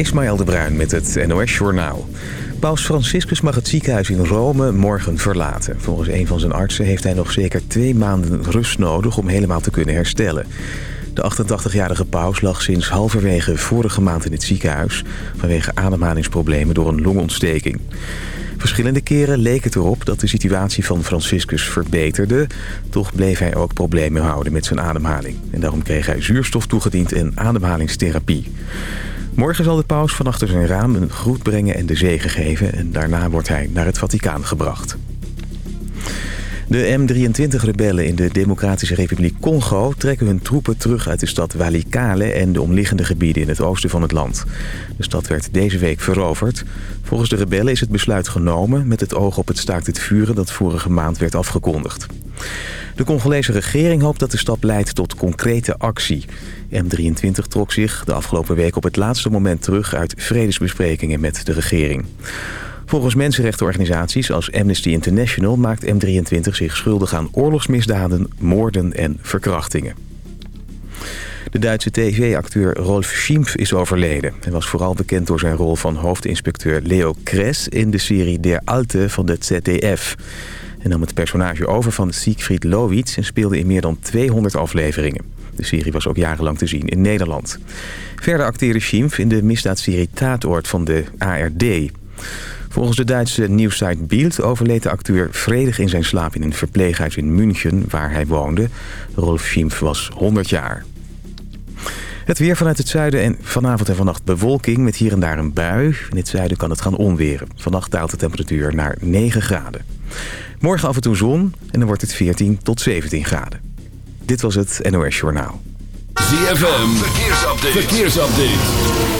Ismaël de Bruin met het NOS Journaal. Paus Franciscus mag het ziekenhuis in Rome morgen verlaten. Volgens een van zijn artsen heeft hij nog zeker twee maanden rust nodig om helemaal te kunnen herstellen. De 88-jarige paus lag sinds halverwege vorige maand in het ziekenhuis... vanwege ademhalingsproblemen door een longontsteking. Verschillende keren leek het erop dat de situatie van Franciscus verbeterde. Toch bleef hij ook problemen houden met zijn ademhaling. En daarom kreeg hij zuurstof toegediend en ademhalingstherapie. Morgen zal de paus van achter zijn raam een groet brengen en de zegen geven... en daarna wordt hij naar het Vaticaan gebracht. De M23-rebellen in de Democratische Republiek Congo trekken hun troepen terug uit de stad Walikale en de omliggende gebieden in het oosten van het land. De stad werd deze week veroverd. Volgens de rebellen is het besluit genomen met het oog op het staakt het vuren dat vorige maand werd afgekondigd. De Congolese regering hoopt dat de stap leidt tot concrete actie. M23 trok zich de afgelopen week op het laatste moment terug uit vredesbesprekingen met de regering. Volgens mensenrechtenorganisaties als Amnesty International maakt M23 zich schuldig aan oorlogsmisdaden, moorden en verkrachtingen. De Duitse tv-acteur Rolf Schimpf is overleden. Hij was vooral bekend door zijn rol van hoofdinspecteur Leo Kress in de serie Der Alte van de ZDF. Hij nam het personage over van Siegfried Lowitz en speelde in meer dan 200 afleveringen. De serie was ook jarenlang te zien in Nederland. Verder acteerde Schimpf in de misdaadserie Taatoord van de ARD. Volgens de Duitse nieuwsite Bild overleed de acteur vredig in zijn slaap in een verpleeghuis in München, waar hij woonde. Rolf Schimpf was 100 jaar. Het weer vanuit het zuiden en vanavond en vannacht bewolking met hier en daar een bui. In het zuiden kan het gaan onweren. Vannacht daalt de temperatuur naar 9 graden. Morgen af en toe zon en dan wordt het 14 tot 17 graden. Dit was het NOS Journaal. ZFM, verkeersupdate. verkeersupdate.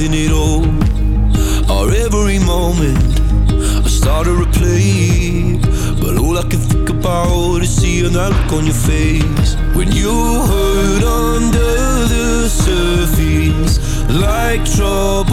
Nothing at all. Or every moment I started to play But all I can think about Is seeing that look on your face. When you hurt under the surface Like troubled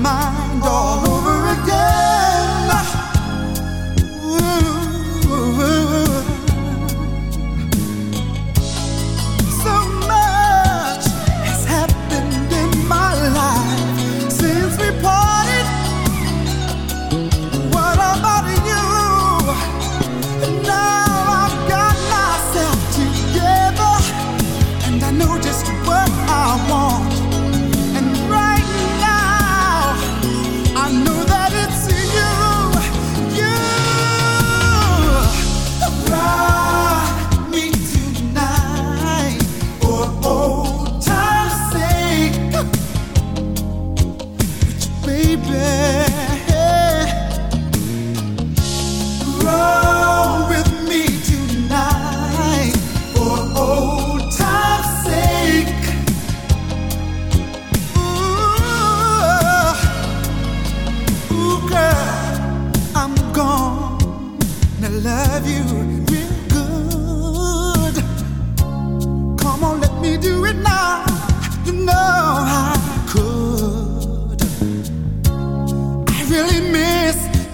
mind all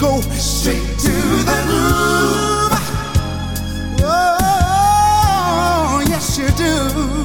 go straight to the groove. Oh, yes, you do.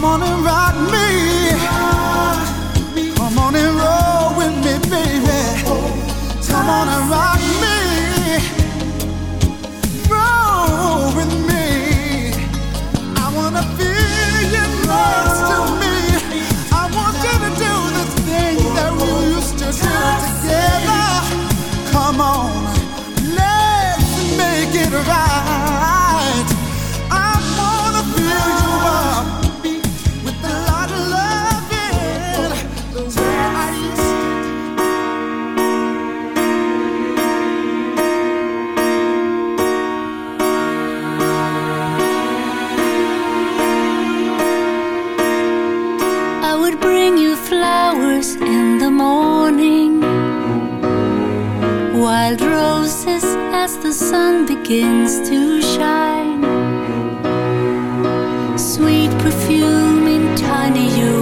Come on and rock me. sun begins to shine. Sweet perfume in tiny you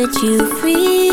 set you free.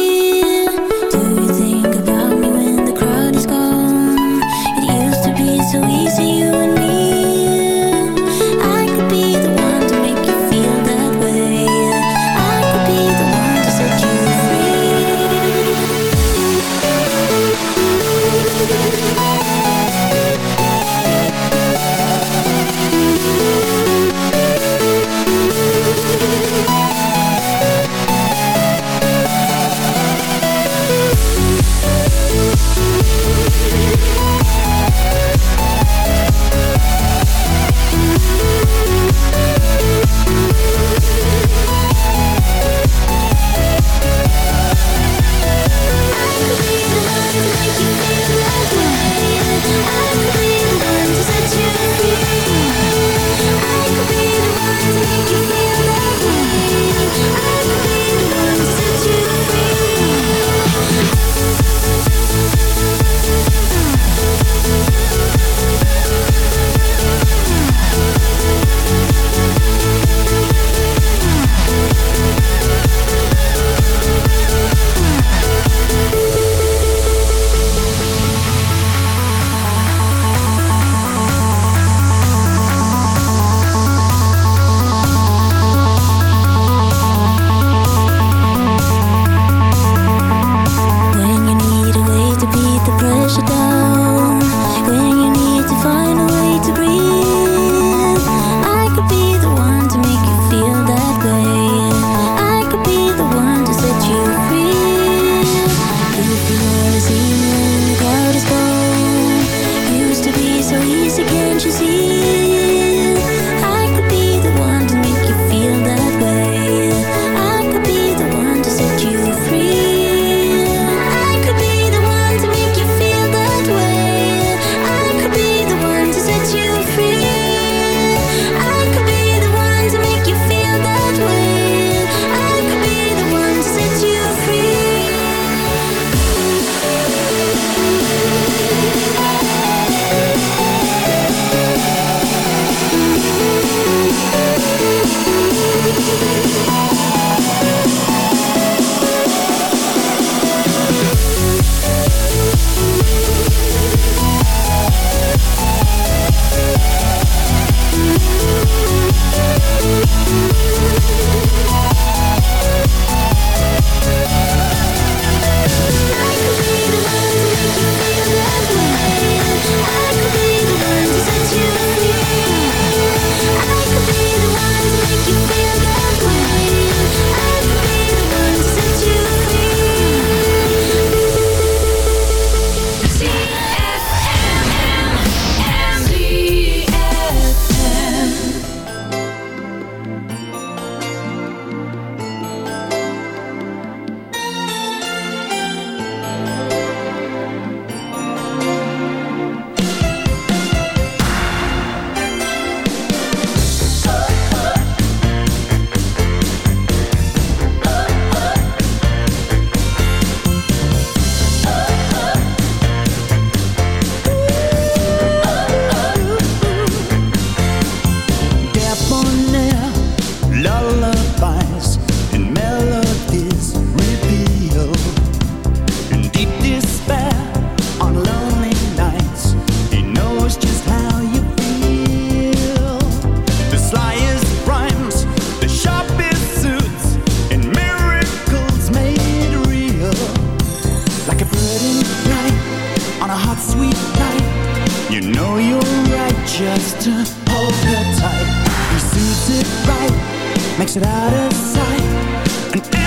Out of sight.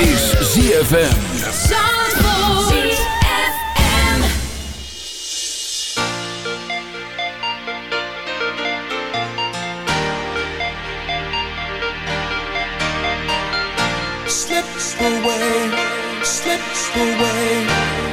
is ZFM. Slips away, slips away,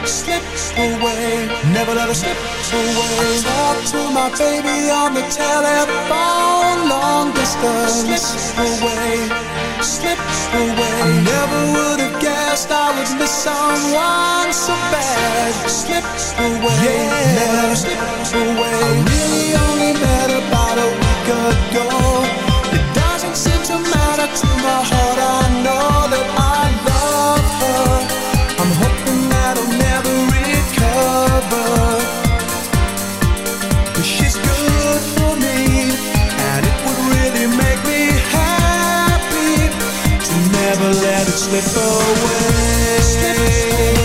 slips away. Never let her slip away. Talk to my baby on the telephone, long distance. Slips away slips away. I never would have guessed I would miss someone so bad. Slips away, yeah. never slips away. I really only met about a week ago. It doesn't seem to matter to my heart, I know slip away. Slip away.